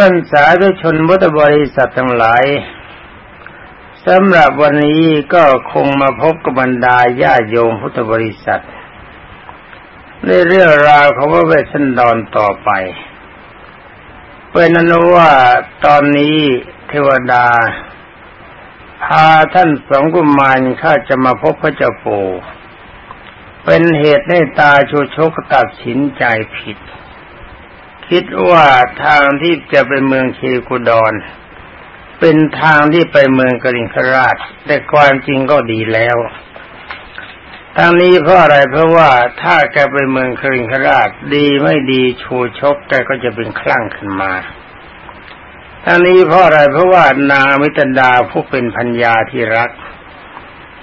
ต้นสาธุชนพุทธบริษัททั้งหลายสำหรับวันนี้ก็คงมาพบกับบรรดาญาโยมพุทธบริษัท ในเรื่องราวของพระเวสสันดรต่อไป เป็นอนุว่าตอนนี้เทวดา พาท่านสองกุมารข้าจะมาพบพระเจ้าปู่เป็นเหตุให้ตาชูชกตัดสินใจผิด คิดว่าทางที่จะไปเมืองเชกุดอนเป็นทางที่ไปเมืองกริงคราช แต่ความจริงก็ดีแล้วทางนี้เพราะอะไรเพราะว่าถ้าแกไปเมืองกริงคราช ดีไม่ดีชูชกแกก็จะเป็นคลั่งขึ้นมาทางนี้เพราะอะไรเพราะว่านางมิตรดาผู้เป็นพัญญาที่รัก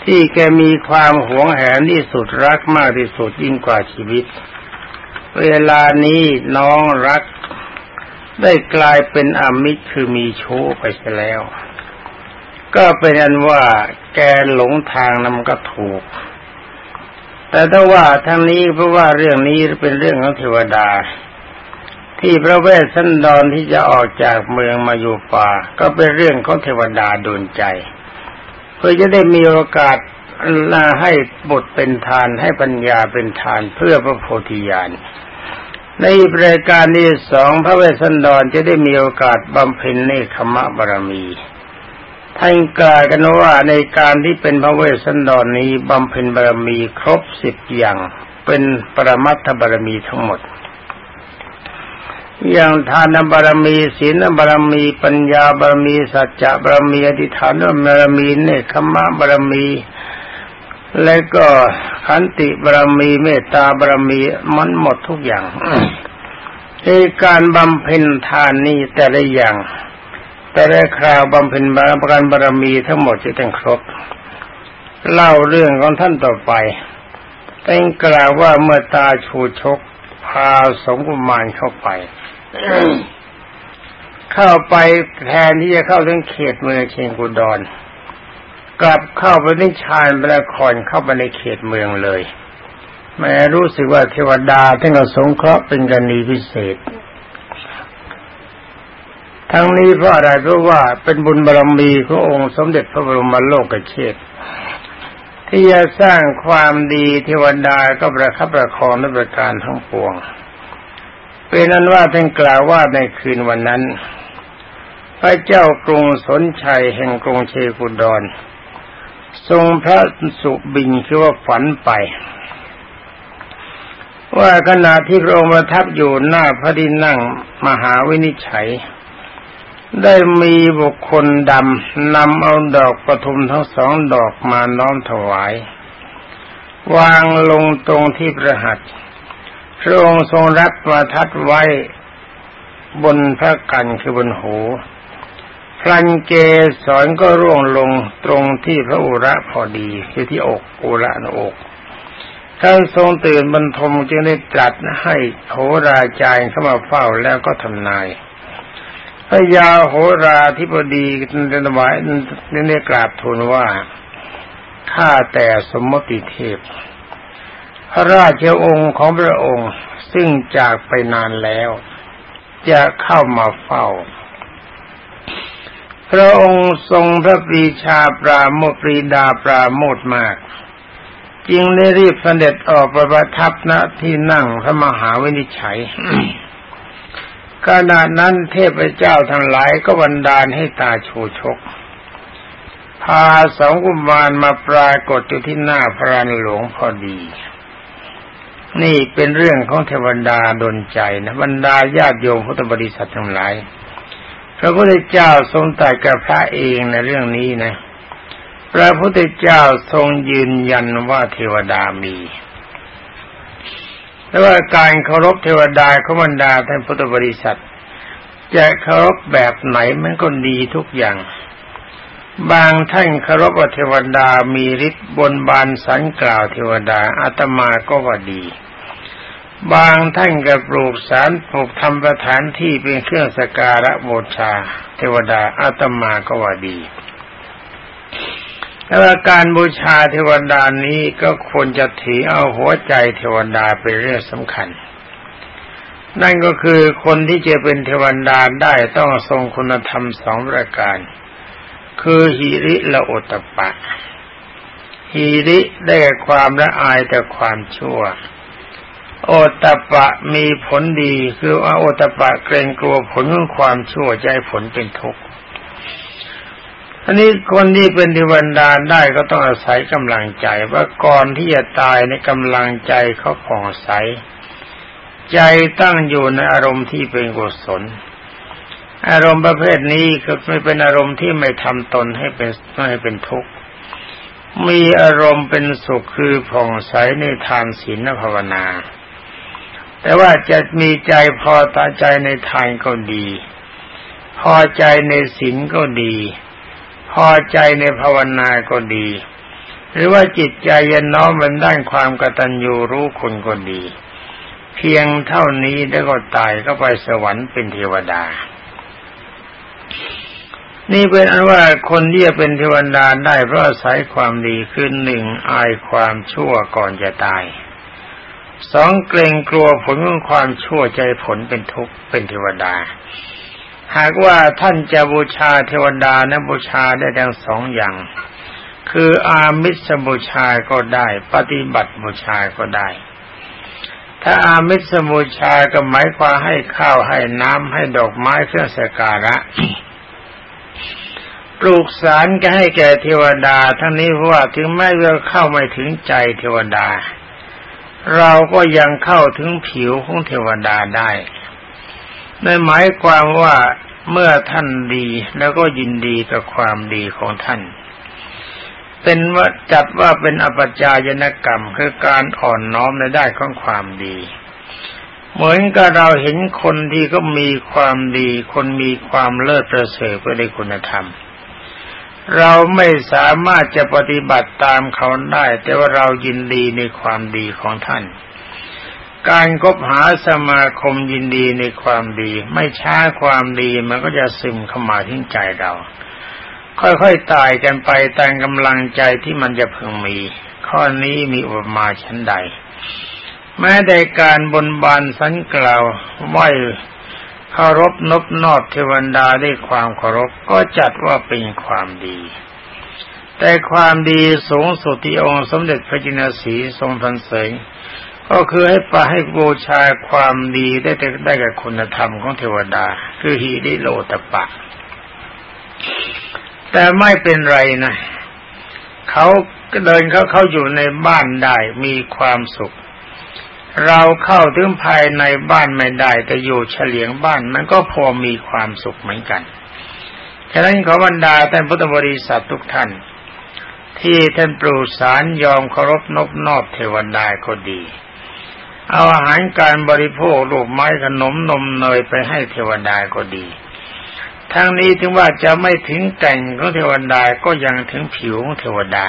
ที่แกมีความหวงแหนที่สุดรักมากที่สุดยิ่งกว่าชีวิต เวลานี้น้องรักได้กลายเป็นอมิตรคือมีชู้ไปแล้ว ก็เป็นอันว่าแกหลงทางนำก็ถูก แต่ถ้าว่าทางนี้เพราะว่าเรื่องนี้เป็นเรื่องของเทวดา ที่พระเวสสันดรที่จะออกจากเมืองมาอยู่ป่า ก็เป็นเรื่องของเทวดาโดนใจ เพื่อจะได้มีโอกาส ลาให้บทเป็นทานให้ปัญญาเป็นทานเพื่อพระโพธิญาณในรายการที่สองพระเวสสันดรจะได้มีโอกาสบำเพ็ญเนคขมะบารมีท่านกล่าวกันว่าในการที่เป็นพระเวสสันดรนี้บำเพ็ญบารมีครบสิบอย่างเป็นปรมัตถบารมีทั้งหมด อย่างทานบารมีศีลบารมี ปัญญาบารมีสัจจะบารมีอธิฐานบารมีเนคขมะบารมี และก็ขันติบารมีเมตตาบารมีมันหมดทุกอย่างในการบำเพ็ญทานนี้แต่ละอย่าง แต่ละคราวบำเพ็ญบารการบารมีทั้งหมดจะต้องครบ เล่าเรื่องของท่านต่อไปแต่งกล่าวว่าเมื่อตาชูชกพาสงกุมารเข้าไป เข้าไปแทนที่จะเข้าถึงเขตเมืองเชียงกุดอน กลับเข้าไปในชายพระครเข้าไปในเขตเมืองเลยแม้รู้สึกว่าเทวดาท่านก็สงเคราะห์เป็นกรณีพิเศษ ทั้งนี้เพราะอะไรเพราะว่าเป็นบุญบารมีขององค์สมเด็จพระบรมโลกเชษที่จะสร้างความดีเทวดาก็ประคับประคองในประการทั้งปวง เป็นนั้นว่าท่านกล่าวว่าในคืนวันนั้น พระเจ้ากรุงสนชัยแห่งกรุงเชกุดอน ทรงพระสุบินคือว่าฝันไป ว่าขณะที่พระองค์ประทับอยู่หน้าพระดินนั่งมหาวินิจฉัย ได้มีบุคคลดำนำเอาดอกประทุมทั้งสองดอกมาน้อมถวาย วางลงตรงที่ประหัตพระองค์ทรงรับมาทัดไว้บนพระกันคือบนหู พลันเกสอนก็ร่วงลงตรงที่พระอุระพอดีคือที่อกอุระนอกท่านทรงตื่นบรรทมจึงได้ตรัสให้โหราจายเข้ามาเฝ้าแล้วก็ทำนายพระยาโหราธิบดีในถวายได้กราบทูลว่าข้าแต่สมมติเทพ พระราชองค์ของพระองค์ซึ่งจากไปนานแล้ว จะเข้ามาเฝ้า พระองค์ทรงพระปรีชาปราโมทปรีดาปราโมทมาก จึงได้รีบเสด็จออกประทับณที่นั่งพระมหาวินิจฉัยขณะนั้นเทพเจ้าทั้งหลายก็บันดาลให้ตาโชชก พาสองกุมารมาปรากฏอยู่ที่หน้าพระรานหลวงพอดี นี่เป็นเรื่องของเทวดาดนใจนะบรรดาญาติโยมพุทธบริษัททั้งหลาย ระพุทธเจ้าทรงตรัสกับพระเองในเรื่องนี้นะ พระพุทธเจ้าทรงยืนยันว่าเทวดามีแต่ว่าการเคารพเทวดาขบันดาท่านพุทธบริษัท จะเคารพแบบไหนมันก็ดีทุกอย่าง บางท่านเคารพว่าเทวดามีฤทธิ์บนบานสันกล่าวเทวดาอาตมาก็ว่าดี บางท่านก็ปลูกสารปลูกทำสถานที่เป็นเครื่องสการะบูชา เทวดาอาตมาก็ว่าดีแต่ว่าการบูชาเทวดานี้ก็ควรจะถือเอาหัวใจเทวดาเป็นเรื่องสำคัญ นั่นก็คือคนที่จะเป็นเทวดาได้ต้องทรงคุณธรรมสองประการ คือหิริและโอตปะหิริได้ความละอายแต่ความชั่ว โอตปะมีผลดี คือว่าโอตปะเกรงกลัวผลของความชั่วใจผลเป็นทุกข์อันนี้คนที่เป็นเทวดาได้ก็ต้องอาศัยกำลังใจ ว่าก่อนที่จะตายในกำลังใจเขาผ่องใส ใจตั้งอยู่ในอารมณ์ที่เป็นกุศลอารมณ์ประเภทนี้ก็ไม่เป็นอารมณ์ที่ไม่ทำตนให้เป็นไม่ให้เป็นทุกข์มีอารมณ์เป็นสุขคือผ่องใสในทานศีลภาวนา แต่ว่าจะมีใจพอตาใจในทานก็ดี พอใจในศีลก็ดี พอใจในภาวนาก็ดี หรือว่าจิตใจยันน้อมมันด้านความกตัญญูรู้คุณก็ดี เพียงเท่านี้แล้วก็ตายก็ไปสวรรค์เป็นเทวดา นี่เป็นอันว่าคนที่จะเป็นเทวดาได้เพราะอาศัยความดีคือหนึ่งอายความชั่วก่อนจะตาย สองเกรงกลัวผลของความชั่วใจผลเป็นทุกข์เป็นเทวดา หากว่าท่านจะบูชาเทวดานะบูชาได้ดังสองอย่าง คืออามิสบูชาก็ได้ ปฏิบัติบูชาก็ได้ ถ้าอามิสมุชาก็หมายความให้ข้าวให้น้ำให้ดอกไม้เครื่องสักการะปลูกสารก็ให้แก่เทวดา ทั้งนี้เพราะว่าถึงแม้เราเข้าไม่ถึงใจเทวดา เราก็ยังเข้าถึงผิวของเทวดาได้นั่นหมายความว่าเมื่อท่านดีแล้วก็ยินดีกับความดีของท่าน เป็นว่าจัดว่าเป็นอปจายนกรรมคือการอ่อนน้อมในได้ของความดี เหมือนกับเราเห็นคนที่ก็มีความดี คนมีความเลิศประเสริฐในคุณธรรมเเราไม่สามารถจะปฏิบัติตามเขาได้ แต่ว่าเรายินดีในความดีของท่าน การคบหาสมาคมยินดีในความดี ไม่ช้าความดีมันก็จะซึมเข้ามาทิ้งใจเรา ค่อยๆตายกันไปตามกำลังใจที่มันจะพึงมี ข้อนี้มีอุปมาชั้นใดแม้ในการบนบานสันกล่าวไหว เคารพนบนอบเทวดาด้วยความเคารพก็จัดว่าเป็นความดี แต่ความดีสูงสุดที่องค์สมเด็จพระจินสีทรงทันเสงก็คือให้ปะให้บูชาความดีได้ได้กับคุณธรรมของเทวดา คือฮีริโลตปะ แต่ไม่เป็นไรนะเขาเดินเขาเข้าอยู่ในบ้านได้มีความสุข เราเข้าถึงภายในบ้านไม่ได้ แต่อยู่เฉลียงบ้านมันก็พอมีความสุขเหมือนกันฉะนั้นขอบรรดาท่านพุทธบริษัททุกท่าน ที่ท่านปรูสารยอมเคารพนบนอบเทวดาก็ดี เอาอาหารการบริโภคลูกไม้ขนมนมเนยไปให้เทวดาก็ดีทั้งนี้ถึงว่าจะไม่ถึงแต่งของเทวดาก็ยังถึงผิวของเทวดา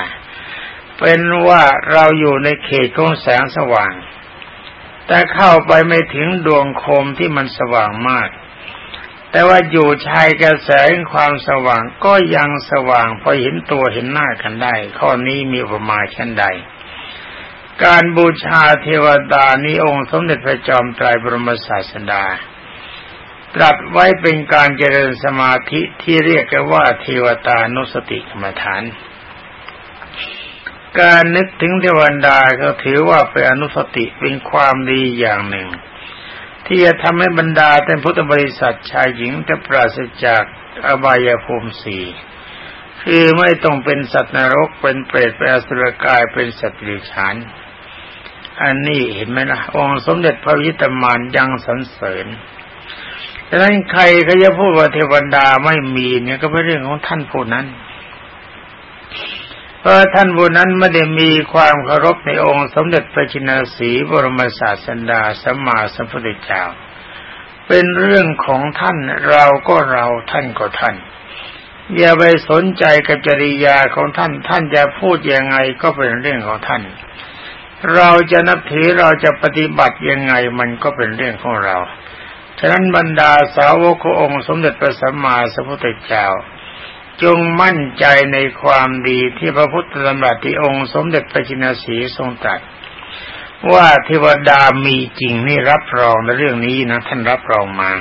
เป็นว่าเราอยู่ในเขตของแสงสว่าง แต่เข้าไปไม่ถึงดวงโคมที่มันสว่างมาก แต่ว่าอยู่ชายกระแสความสว่างก็ยังสว่างพอเห็นตัวเห็นหน้ากันได้ ข้อนี้มีประมาณเช่นใด การบูชาเทวดานี้องค์สมเด็จพระจอมไตรบรมศาสดาตรัสไว้เป็นการเจริญสมาธิที่เรียกกันว่าเทวตานุสติกรรมฐาน การนึกถึงเทวดาก็ถือว่าเป็นอนุสติเป็นความดีอย่างหนึ่ง ที่จะทำให้บรรดาท่านพุทธบริษัทชายหญิงจะปราศจากอบายภูมิสี่คือไม่ต้องเป็นสัตว์นรกเป็นเปรตเป็นอสุรกายเป็นสัตว์ดิฉันอันนี้เห็นไหมนะองค์สมเด็จพระวิตามานยังสรรเสริญดังนั้นใครเขาจะพูดว่าเทวดาไม่มีเนี่ยก็เป็นเรื่องของท่านผู้นั้น เพราะท่านผู้นั้นไม่ได้มีความเคารพในองค์สมเด็จพระจินสีบรมศาสดาสัมมาสัมพุทธเจ้า เป็นเรื่องของท่านเราก็เราท่านก็ท่าน อย่าไปสนใจกับจริยาของท่าน ท่านจะพูดยังไงก็เป็นเรื่องของท่าน เราจะนับถือเราจะปฏิบัติยังไงมันก็เป็นเรื่องของเรา ฉะนั้นบรรดาสาวกขององค์สมเด็จพระสัมมาสัมพุทธเจ้า จงมั่นใจในความดีที่พระพุทธธรรมรัตที่องค์สมเด็จพระจินสีทรงตรัสว่าเทวดามีจริงนี่รับรองในเรื่องนี้นะท่านรับรองมา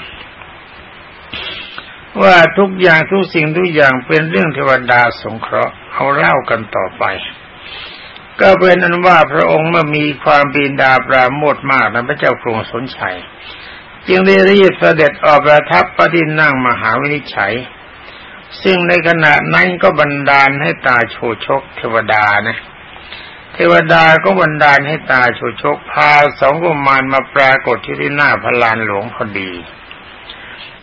ว่าทุกอย่างทุกสิ่งทุกอย่างเป็นเรื่องเทวดาสงเคราะห์เอาเล่ากันต่อไป ก็เป็นนั้นว่าพระองค์เมื่อมีความบินดาปราโมทมากนะพระเจ้ากรุงสนชัย จึงได้รีบเสด็จออกประทับประดินนั่งมหาวินิจฉัย ซึ่งในขณะนั้นก็บันดาลให้ตาโชชกเทวดานะเทวดาก็บันดาลให้ตาโชชกพาสองกุมารมาปรากฏที่ที่หน้าพลานหลวงพอดี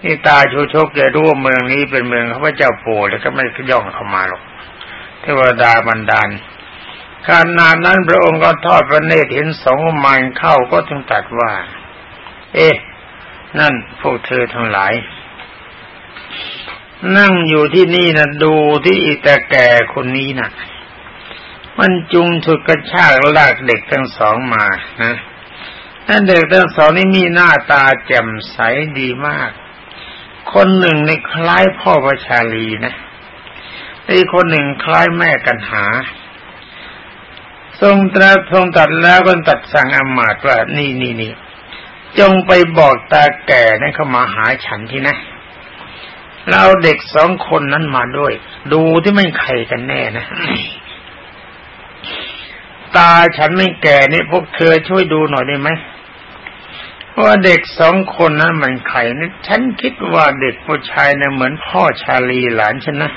นี่ตาโชชกแกรู้ว่าเมืองนี้เป็นเมืองพระเจ้าปู่แล้วก็ไม่ย่องเข้ามาหรอก เทวดาบันดาลขณะนั้นพระองค์ก็ทอดพระเนตรเห็นสองกุมารเข้าก็จึงตัดว่า เอ๊ะ นั่นพวกเธอทั้งหลาย นั่งอยู่ที่นี่นะดูที่อีตาแก่คนนี้นะ่ะ มันจุงฉุดกระชากลากเด็กทั้งสองมานะนั่นเด็กทั้งสองนี่มีหน้าตาแจ่มใสดีมาก คนหนึ่งในคล้ายพ่อพระชาลีนะอีกคนหนึ่งคล้ายแม่กันหา ทรงตรัสทรงตัดแล้วก็ตัดสั่งอมาตว่านี่นี่นี่จงไปบอกตาแก่นั่นเขามาหาฉันที่นะ เราเด็กสองคนนั้นมาด้วย ดูที่ไม่ใครกันแน่นะ ตาฉันไม่แก่นี่พวกเธอช่วยดูหน่อยได้ไหมว่าเด็กสองคนนั้นมันใครนี่ฉันคิดว่าเด็กผู้ชายเนี่ยเหมือนพ่อชาลีหลานฉันนะ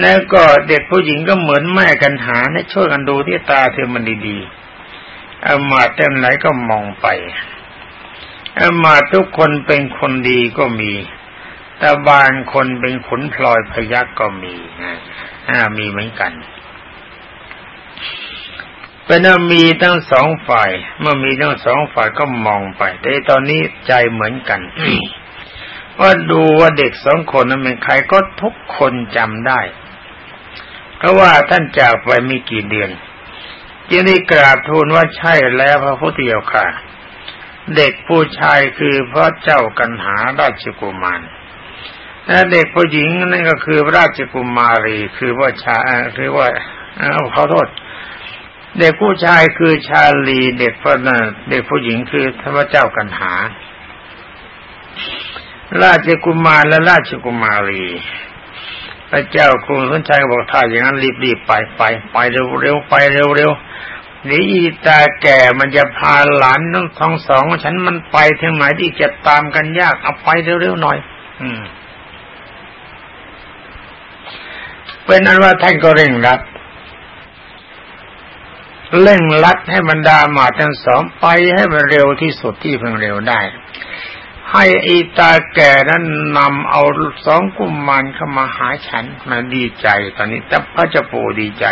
แล้วก็เด็กผู้หญิงก็เหมือนแม่กันหาเนี่ยช่วยกันดูที่ตาเธอมันดีๆอามาเต็มไหนก็มองไปอามาทุกคนเป็นคนดีก็มี แต่บางคนเป็นขุนพลอยพยักก็มีนะมีเหมือนกันเป็นว่ามีทั้งสองฝ่าย เมื่อมีทั้งสองฝ่ายก็มองไป แต่ตอนนี้ใจเหมือนกันว่าดูว่าเด็กสองคนนั้นเป็นใครก็ทุกคนจำได้ เพราะว่าท่านจากไปมีกี่เดือนจึงได้กราบทูลว่าใช่แล้วพระพุทธเจ้าค่ะ เด็กผู้ชายคือพระเจ้ากันหาราชกุมาร และเด็กผู้หญิงนั่นก็คือราชกุมารี คือว่าชาคือว่าขอโทษ เด็กผู้ชายคือชาลี เด็กพ่อเด็กผู้หญิงคือพระเจ้ากันหา ราชกุมารและราชกุมารี พระเจ้ากรุงสนชัยบอกถ้าอย่างนั้นรีบๆไปไปไปเร็วๆไปเร็วๆนี่อีตาแก่มันจะพาหลานทั้งท้องสองฉันมันไปถึงไหนที่จะตามกันยากเอาไปเร็วๆหน่อย อืม เป็นอันว่าท่านก็เร่งรัดเร่งลัดให้บรรดาหมาทั้งสองไปให้มันเร็วที่สุดที่เพิ่งเร็วได้ ให้อีตาแก่นั้นนำเอาสองกุมมารเข้ามาหาฉันมาดีใจ ตอนนี้แต่พระเจ้าปู่ดีใจ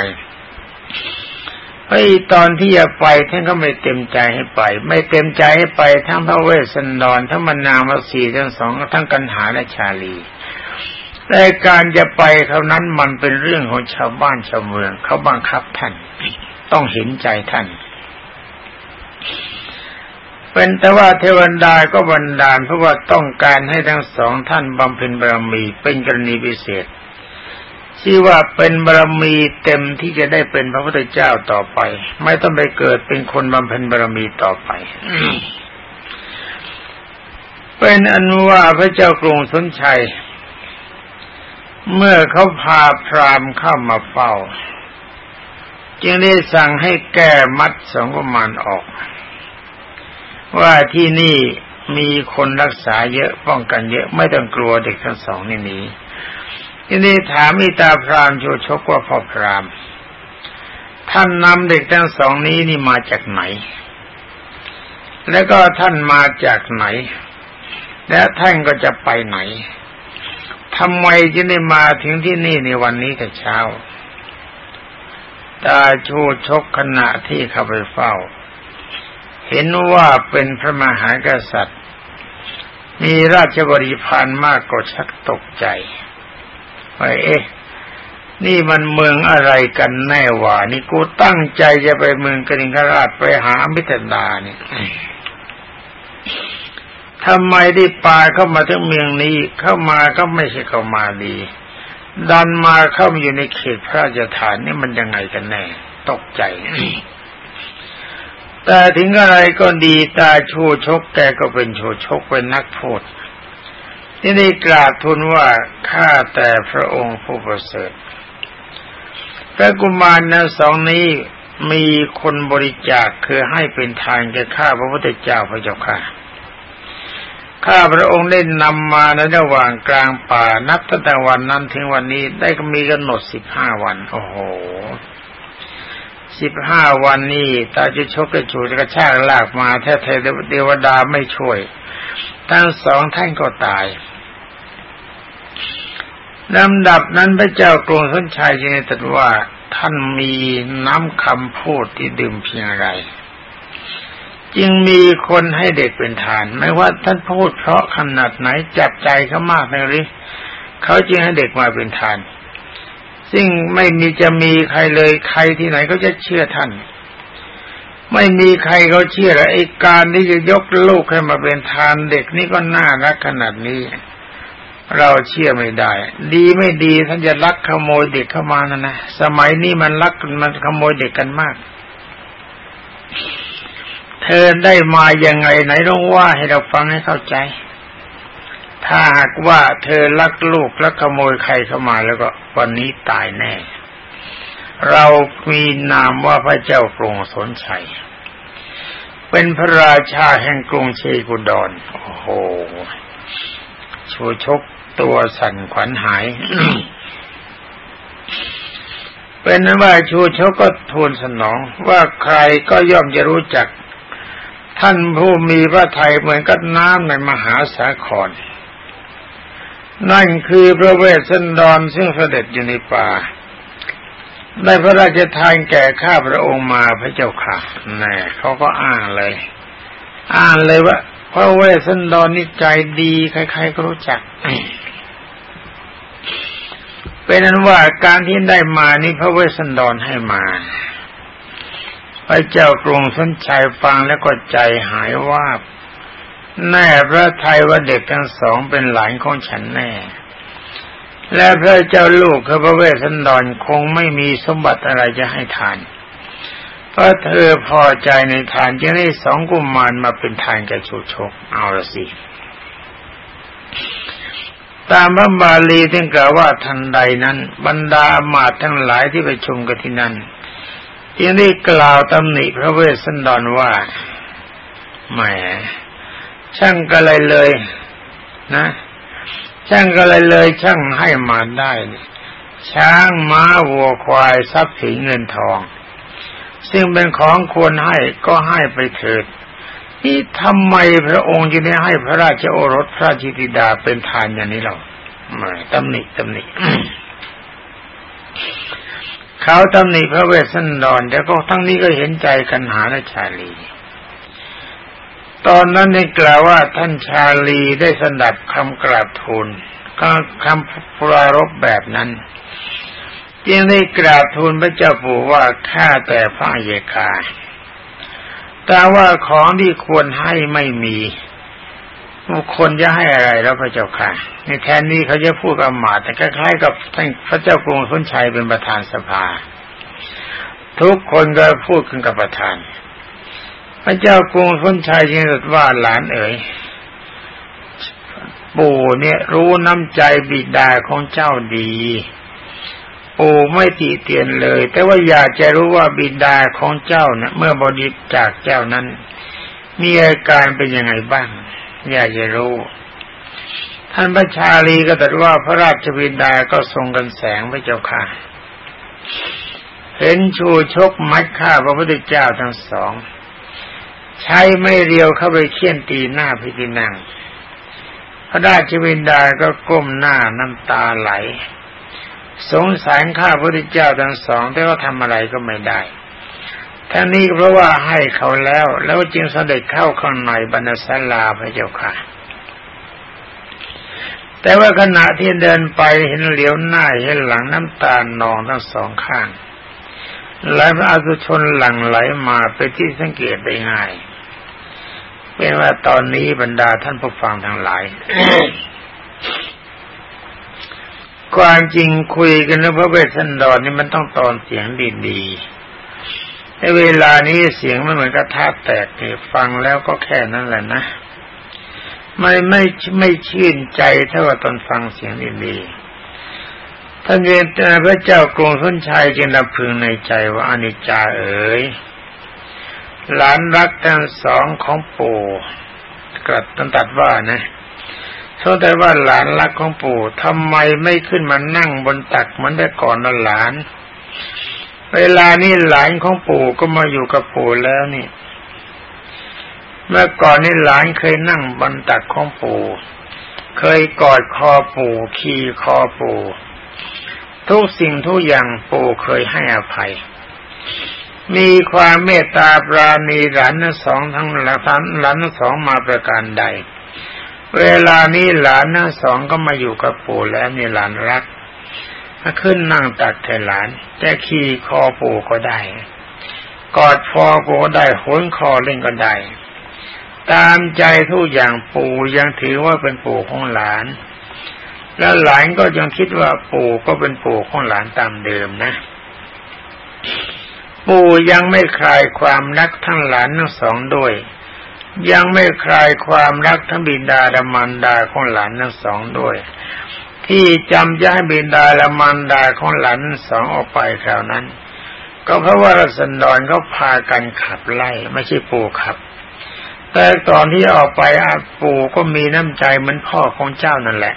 ไอ้ตอนที่จะไปท่านก็ไม่เต็มใจให้ไป ไม่เต็มใจให้ไปทั้งพระเวสสันดรทั้งมนามาสีทั้งสองทั้งกันหาและชาลี แต่การจะไปเท่านั้นมันเป็นเรื่องของชาวบ้านชาวเมืองเขาบังคับท่านต้องเห็นใจท่าน เป็นแต่ว่าเทวดาก็บันดาลเพราะว่าต้องการให้ทั้งสองท่านบำเพ็ญบารมีเป็นกรณีพิเศษที่ว่าเป็นบารมีเต็มที่จะได้เป็นพระพุทธเจ้าต่อไป ไม่ต้องไปเกิดเป็นคนบำเพ็ญบารมีต่อไปเป็นอนุว่าพระเจ้ากรุงสนชัย เมื่อเขาพาพรามเข้ามาเฝ้า จึงได้สั่งให้แก้มัดสองประมาณออก ว่าที่นี่มีคนรักษาเยอะป้องกันเยอะไม่ต้องกลัวเด็กทั้งสองนี่นี้ทีนี้ถามอิตาพรามโชชกว่าพ่อพราม ท่านนำเด็กทั้งสองนี้นี่มาจากไหน แล้วก็ท่านมาจากไหน และท่านก็จะไปไหน ทำไมจึงได้มาถึงที่นี่ในวันนี้แต่เช้า ตาชูชกขณะที่เข้าไปเฝ้า เห็นว่าเป็นพระมหากษัตริย์ มีราชบริพารมากก็ชักตกใจว่าเอ๊ะ นี่มันเมืองอะไรกันแน่วะนี่กูตั้งใจจะไปเมืองกริงคราชไปหามิตรดาเนี่ย ทำไมได้ปลาเข้ามาถึงเมืองนี้ เข้ามาก็ไม่ใช่เข้ามาดี ดันมาเข้ามาอยู่ในเขตพระราชฐานนี่มันยังไงกันแน่ ตกใจ แต่ถึงอะไรก็ดีตาชูชกแกก็เป็นชูชกเป็นนักโทษที่ได้กราบทูลว่าข้าแต่พระองค์ผู้ประเสริฐพระกุมารนะสองนี้มีคนบริจาคคือให้เป็นทานแก่ข้าพระพุทธเจ้าพระเจ้าค่ะ ข้าพระองค์ได้นำมาในระหว่างกลางป่านับตั้งแต่วันนั้นถึงวันนี้ได้มีกำหนดสิบห้าวัน โอ้โหสิบห้าวันนี้ตาจะชกกระชูจะกระชากลากมาแท้เทเทวดาไม่ช่วย ทั้งสองท่านก็ตายลำดับนั้นพระเจ้ากรุงสันชัยจึงตรัสว่าท่านมีน้ำคำพูดที่ดื่มเพียงไร จึงมีคนให้เด็กเป็นทาน ไม่ว่าท่านพูดเพราะขนาดไหนจับใจเขามากเลยเขาจึงให้เด็กมาเป็นทาน ซึ่งไม่มีจะมีใครเลยใครที่ไหนก็จะเชื่อท่าน ไม่มีใครเขาเชื่อไอ้การที่จะยกลูกให้มาเป็นทานเด็กนี่ก็น่ารักขนาดนี้ เราเชื่อไม่ได้ ดีไม่ดีท่านจะลักขโมยเด็กเข้ามานะนะสมัยนี้มันลักมันขโมยเด็กกันมาก เธอได้มายังไงไหนต้องว่าให้เราฟังให้เข้าใจ ถ้าหากว่าเธอลักลูกและขโมยใครเข้ามาแล้วก็วันนี้ตายแน่ เรามีนามว่าพระเจ้ากรุงสนชัย เป็นพระราชาแห่งกรุงเชกุดอนโอ้โหชูชกตัวสั่นขวัญหายเป็นนั้นว่าชูชกก็ทูลสนองว่าใครก็ย่อมจะรู้จัก ท่านผู้มีพระทัยเหมือนกับน้ำในมหาสาคร นั่นคือพระเวสสันดรซึ่งเสด็จอยู่ในป่า ได้พระราชทานแก่ข้าพระองค์มาพระเจ้าค่ะแน่เขาก็อ้างเลย อ้างเลยว่าพระเวสสันดรนี่ใจดีใครๆก็รู้จักเป็นนั้นว่าการที่ได้มานี่พระเวสสันดรให้มา พระเจ้ากรุงสนชัยฟังแล้วก็ใจหายว่าแน่พระไทยว่าเด็กทั้งสองเป็นหลานของฉันแน่ และพระเจ้าลูกคือพระเวสสันดรคงไม่มีสมบัติอะไรจะให้ทานเพราะเธอพอใจในทานจึงได้สองกุมมารมาเป็นทานแก่ชูชกเอาละสิ ตามพระบาลีที่กล่าวว่าทันใดนั้น บรรดาอมาตทั้งหลายที่ไปชมกันที่นั่น จึงได้กล่าวตำหนิพระเวสสันดรว่าแหมช่างก็เลยเลย นะ ช่างก็เลยเลย ช่างให้มาได้ช้างม้าวัวควายทรัพย์สินเงินทอง ซึ่งเป็นของควรให้ก็ให้ไปเถิดนี่ทำไมพระองค์จึงได้ให้พระราชโอรสพระจิติดาเป็นทานอย่างนี้เราไม่ตำหนิตำหนิ เขาตำหนิพระเวสสันดรแต่ก็ทั้งนี้ก็เห็นใจกันหาและชาลี ตอนนั้นได้กล่าวว่าท่านชาลีได้สดับคำกราบทูลก็คำปรารบแบบนั้นจึงได้กราบทูลพระเจ้าปู่ว่าข้าแต่พระเยกาแต่ว่าของที่ควรให้ไม่มี คคลจะให้อะไรแล้วพระเจ้าค่ะ ในแทนนี้เขาจะพูดกับหมาแต่คล้ายๆกับท่านพระเจ้ากรุงสุนชัยเป็นประธานสภา ทุกคนก็พูดขึ้นกับประธาน พระเจ้ากรุงสนชัยจึงตรัสว่าหลานเอ๋ยปู่เนี่ยรู้น้ำใจบิดาของเจ้าดีปู่ไม่ติเตียนเลย แต่ว่าอยากจะรู้ว่าบิดาของเจ้านะเมื่อบริจากเจ้านั้น มีอาการเป็นยังไงบ้าง อยากจะรู้ ท่านพระชาลีก็ตรัสว่าพระราชบิดาก็ทรงกันแสงพระเจ้าค่ะ เห็นชูชกมัดฆ่าพระพุทธเจ้าทั้งสอง ใช้ไม่เรียวเข้าไปเคี่ยนตีหน้าพิธีนังพระราชวินดาก็ก้มหน้าน้ำตาไหล สงสารข้าพระพุทธเจ้าทั้งสอง แต่ว่าทำอะไรก็ไม่ได้ ทั้งนี้เพราะว่าให้เขาแล้ว แล้วจึงเสด็จเข้าข้างในบรรณศาลาพระเจ้าค่ะ แต่ว่าขณะที่เดินไปเห็นเหลียวหน้าเห็นหลังน้ำตาหนองทั้งสองข้างหลายพระอาสุชนหลั่งไหลมาไปที่สังเกตได้ง่ายเป็นว่าตอนนี้บรรดาท่านผู้ฟังทั้งหลาย ความจริงคุยกันเรื่องพระเวสสันดรนี่มันต้องตอนเสียงดี ในเวลานี้เสียงมันเหมือนกระทาแตกเนี่ยฟังแล้วก็แค่นั้นแหละนะ ไม่ไม่ไม่ชื่นใจเท่ากับตอนฟังเสียงดีๆท่านเรียนพระเจ้ากรุงสุนชัยจึงรับพึงในใจว่าอนิจจาเอ๋ยหลานรักทั้งสองของปู่กระตันตัดว่านะเท่าแต่ว่าหลานรักของปู่ทำไมไม่ขึ้นมานั่งบนตักเหมือนแต่ก่อนนะหลาน เวลานี้หลานของปู่ก็มาอยู่กับปู่แล้วนี่ เมื่อก่อนนี่หลานเคยนั่งบนตักของปู่เคยกอดคอปู่ขี่คอปู่ทุกสิ่งทุกอย่างปู่เคยให้อภัย มีความเมตตาปราณีหลานทั้งสองทั้งหลานหลานทั้งสองมาประการใด เวลานี้หลานทั้งสองก็มาอยู่กับปู่แล้วนี่หลานรัก ขึ้นนั่งตักแทนหลานจะขี่คอปู่ก็ได้ กอดคอปู่ก็ได้โหนคอเล่นก็ได้ ตามใจทุกอย่างปู่ยังถือว่าเป็นปู่ของหลาน แล้วหลานก็ยังคิดว่าปู่ก็เป็นปู่ของหลานตามเดิมนะ ปู่ยังไม่คลายความรักทั้งหลานทั้งสองด้วย ยังไม่คลายความรักทั้งบิดาและมารดาของหลานทั้งสองด้วย ที่จำย้ายบิดาและมารดาของหลานสองออกไปคราวนั้น ก็เพราะว่ารัศดรเขาพากันขับไล่ไม่ใช่ปู่ขับ แต่ตอนที่ออกไปอาปู่ก็มีน้ำใจเหมือนพ่อของเจ้านั่นแหละ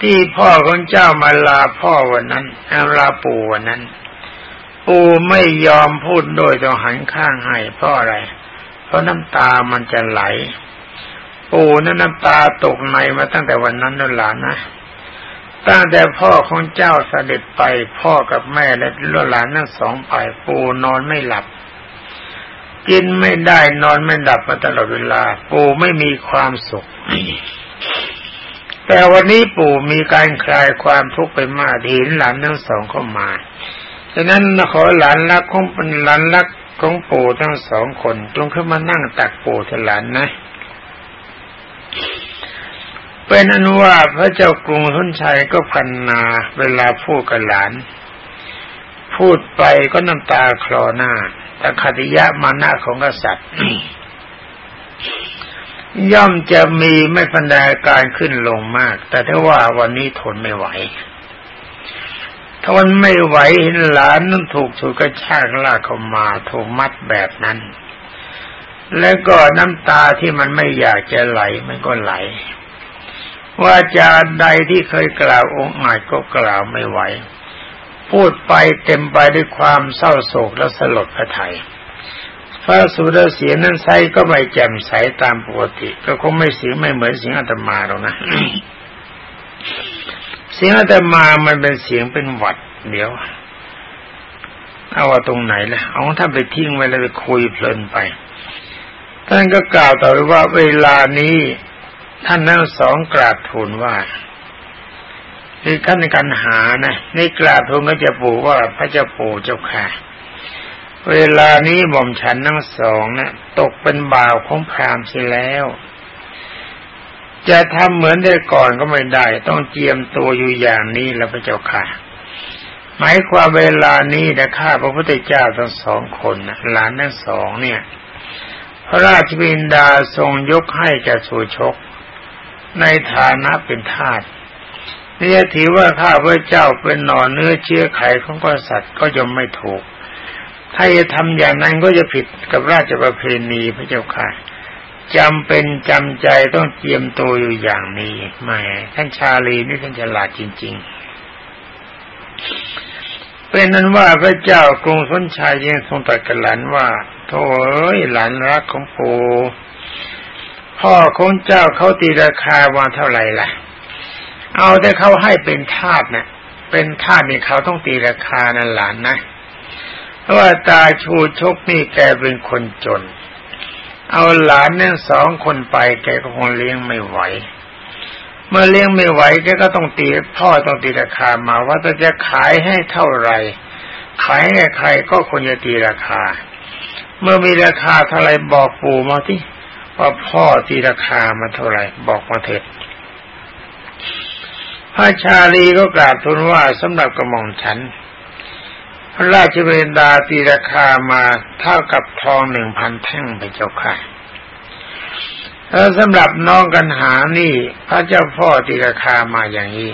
ที่พ่อของเจ้ามาลาพ่อวันนั้นลาปู่วันนั้น ปู่ไม่ยอมพูดโดยต้องหันข้างให้เพราะอะไร เพราะน้ำตามันจะไหล ปู่นั้นน้ำตาตกในมาตั้งแต่วันนั้นนั่นหลานนะตั้งแต่พ่อของเจ้าเสด็จไปพ่อกับแม่และลูกหลานทั้งสองไปปู่นอนไม่หลับ กินไม่ได้นอนไม่ดับมาตลอดเวลา ปู่ไม่มีความสุข แต่วันนี้ปู่มีการคลายความทุกข์ไปมากเห็นหลานทั้งสองเข้ามาฉะนั้นขอหลานรักของเป็นหลานรักของปู่ทั้งสองคนจงขึ้นมานั่งตักปู่ทหลานนะ เป็นอนุว่าพระเจ้ากรุงทุนชัยก็พันนาเวลาพูดกับหลาน พูดไปก็น้ำตาคลอหน้าแต่คติยะมานะของกษัตริย์ ย่อมจะมีไม่พันดาการขึ้นลงมาก แต่ถ้าว่าวันนี้ทนไม่ไหวทนไม่ไหวเห็นหลานนั้นถูกถูกกระชากลากเข้ามาถูกมัดแบบนั้น แล้วก็น้ำตาที่มันไม่อยากจะไหลมันก็ไหล ว่าจาใดที่เคยกล่าวองค์อาจก็กล่าวไม่ไหว พูดไปเต็มไปด้วยความเศร้าโศกและสลดพระไทยพระสุรเสียนั้นไซก็ไม่แจ่มใสตามปกติ ก็คงไม่เสียงไม่เหมือนเสียงอาตมาหรอกนะ เสียงอาตมามันเป็นเสียงเป็นหวัด เดี๋ยว เอาว่าตรงไหนล่ะเอาถ้าไปทิ้งไว้แล้วไปคุยเพลินไป ท่านก็กล่าวต่อไปว่าเวลานี้ท่านทั้งสองกราบทูลว่าคือขั้นการหานะในกราบทูลก็จะปู่ว่าพระเจ้าปู่เจ้าค่ะ เวลานี้หม่อมฉันทั้งสองนะตกเป็นบ่าวของพราหมณ์เสียแล้ว จะทำเหมือนได้ก่อนก็ไม่ได้ ต้องเจียมตัวอยู่อย่างนี้แล้วพระเจ้าค่ะ หมายความเวลานี้นะข้าพระพุทธเจ้าทั้งสองคนหลานทั้งสองเนี่ย พระราชบินดาทรงยกให้แก่สุชก ในฐานะเป็นทาสนี่ถือว่าข้าพระเจ้าเป็นหน่อเนื้อเชื้อไขของกษัตริย์ก็จะไม่ถูก ถ้าจะทำอย่างนั้นก็จะผิดกับราชประเพณีพระเจ้าค่ะจำเป็นจำใจต้องเตรียมตัวอยู่อย่างนี้ไม่ท่านชาลีนี่ท่านฉลาดจริง ๆ เป็นนั้นว่าพระเจ้ากรุงสนชัยยังทรงตรัสกับหลานว่า โธ่เอ้ยหลานรักของปู่พ่อของเจ้าเขาตีราคาว่าเท่าไหร่ล่ะ เอาแต่เขาให้เป็นทาสนะเป็นทาสนี่เขาต้องตีราคานั่นหลานนะเพราะว่าตาชูชกนี่แกเป็นคนจน เอาหลานเนี่ยสองคนไปแกก็คงเลี้ยงไม่ไหว เมื่อเลี้ยงไม่ไหวแกก็ต้องตีพ่อต้องตีราคามาว่าจะขายให้เท่าไหร่ขายให้ใครก็ควรจะตีราคา เมื่อมีราคาเท่าไรบอกปู่มาที่ว่าพ่อตีราคามาเท่าไรบอกมาเถิดพระชาลีก็กราบทูลว่าสำหรับกระหม่อมฉัน พระราชเวนดาตีราคามาเท่ากับทองหนึ่งพันแท่งไปเจ้าค่ะแล้วสำหรับน้องกันหานี่ พระเจ้าพ่อตีราคามาอย่างนี้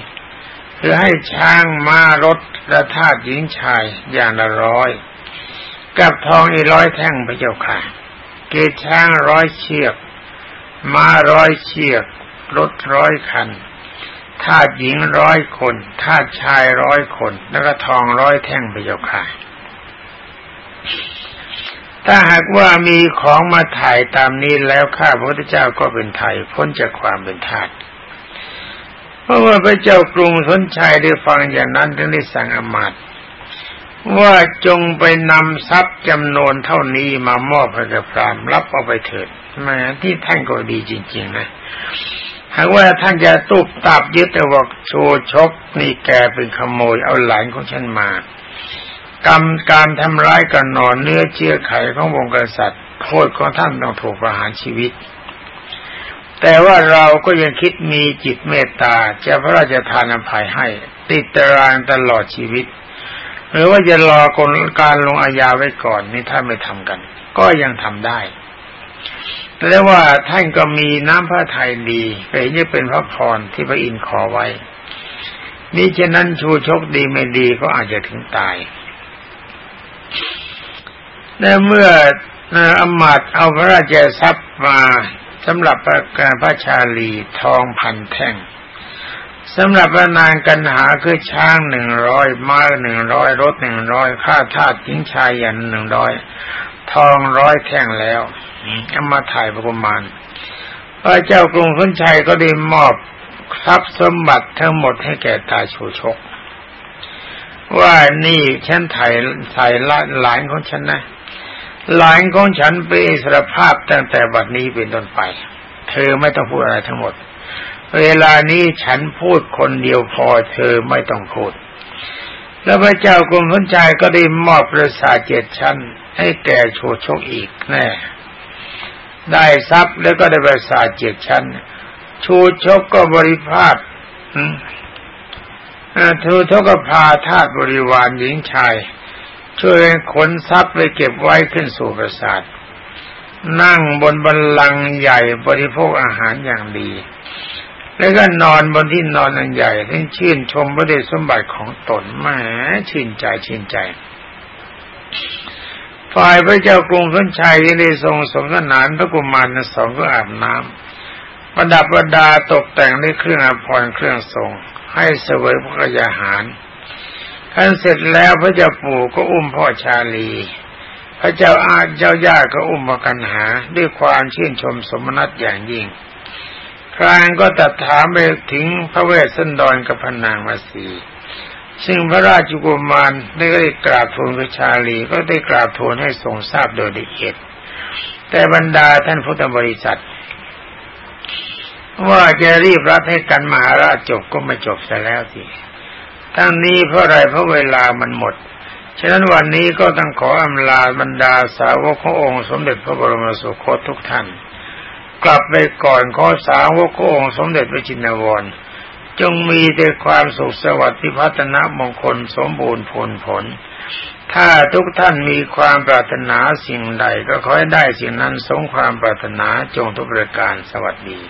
คือให้ช้างม้ารถและทาสหญิงชายอย่างละร้อย กับทองอีร้อยแท่งพระเจ้าค่ะ เกศช้างร้อยเชือก ม้าร้อยเชือก รถร้อยคันทาสหญิงร้อยคนทาสชายร้อยคน แล้วก็ทองร้อยแท่งพระเจ้าค่ะ ถ้าหากว่ามีของมาถ่ายตามนี้แล้วข้าพระพุทธเจ้าก็เป็นไทยพ้นจากความเป็นทาสเพราะว่าพระเจ้ากรุงสนชัยได้ฟังอย่างนั้นถึงได้สั่งอมาตย์ ว่าจงไปนำทรัพย์จำนวนเท่านี้มามอบให้กับพรามรับเอาไปเถิดแม้ที่ท่านก็ดีจริง ๆ นะหากว่าท่านจะตุบตับยึดแต่บอกโชชกนี่แกเป็นขโมยเอาหลานของฉันมากรรมการทำร้ายกันนอนเนื้อเชื้อไขของวงกษัตริย์โทษของท่านต้องถูกประหารชีวิต แต่ว่าเราก็ยังคิดมีจิตเมตตาจะพระราชทานอภัยให้ ติดตารางตลอดชีวิต หรือว่าจะรอกลการลงอาญาไว้ก่อนนี่ถ้าไม่ทำกัน ก็ยังทำได้แต่ว่าท่านก็มีน้ำพระทัยดีไปนี่เป็นพระพรที่พระอินทร์ขอไว้มิฉะนั้นชูชกดีไม่ดีก็อาจจะถึงตายแต่เมื่ออมาตเอาพระราชทรัพย์มาสำหรับประการพระชาลีทองพันแท่ง สำหรับพระนางกันหาคือช้างหนึ่งร้อยม้าหนึ่งร้อยรถหนึ่งร้อยข้าทาสหญิงชายยันหนึ่งร้อยทองร้อยแท่งแล้วเอามาถ่ายประมาณพระเจ้ากรุงพ้นชัยก็ได้มอบทรัพย์สมบัติทั้งหมดให้แก่ตาชูชก ว่านี่ฉันถ่ายถ่ายหลานของฉันนะ หลานของฉันเป็นสรภาพตั้งแต่บัดนี้เป็นต้นไป เธอไม่ต้องพูดอะไรทั้งหมด เวลานี้ฉันพูดคนเดียวพอเธอไม่ต้องพูด แล้วพระเจ้ากรมพระใจก็ได้มอบประสาทเจ็ดชั้น ให้แก่โชชกอีกแน่ ได้ทรัพย์แล้วก็ได้ประสาทเจ็ดชั้น ชูชกก็บริพาททูชกก็พาทาสบริวารหญิงชาย ช่วยขนทรัพย์ไปเก็บไว้ขึ้นสู่ปราสาท นั่งบนบันลังใหญ่บริโภคอาหารอย่างดี แล้วก็นอนบนที่นอนอันใหญ่ทั้งชื่นชมพระเดชสมบัติของตนแหมชื่นใจชื่นใจ ฝ่ายพระเจ้ากรุงสนชัยได้ทรงสมสนานพระกุมารทั้งสองก็อาบน้ำประดับประดาตกแต่งด้วยเครื่องอภรรเครื่องทรง ให้เสวยพระยาหารท่านเสร็จแล้วพระเจ้าปู่ก็อุ้มพ่อชาลี พระเจ้าอาเจ้าย่าก็อุ้มมากันหา ด้วยความชื่นชมสมนัตอย่างยิ่ง ครางก็ตัดถามไปถึงพระเวสสันดรกับพนางมาสีซึ่งพระราชกุมารได้ได้กราบทูลพระชาลีก็ได้กราบทูลให้ทรงทราบโดยละเอียด แต่บรรดาท่านพุทธบริษัท ว่าจะรีบรับให้กันมหาราชจบก็ไม่จบซะแล้วสิทั้งนี้เพราะอะไรเพราะเวลามันหมด ฉะนั้นวันนี้ก็ต้องขออำลาบรรดาสาวกขององค์สมเด็จพระบรมสุคตทุกท่าน กลับไปก่อนขอสาวกขององค์สมเด็จพระจินวร จงมีแต่ความสุขสวัสดิ์พัฒนามงคลสมบูรณ์ผลผล ถ้าทุกท่านมีความปรารถนาสิ่งใดก็ขอให้ได้สิ่งนั้นสงความปรารถนาจงทุกประการสวัสดี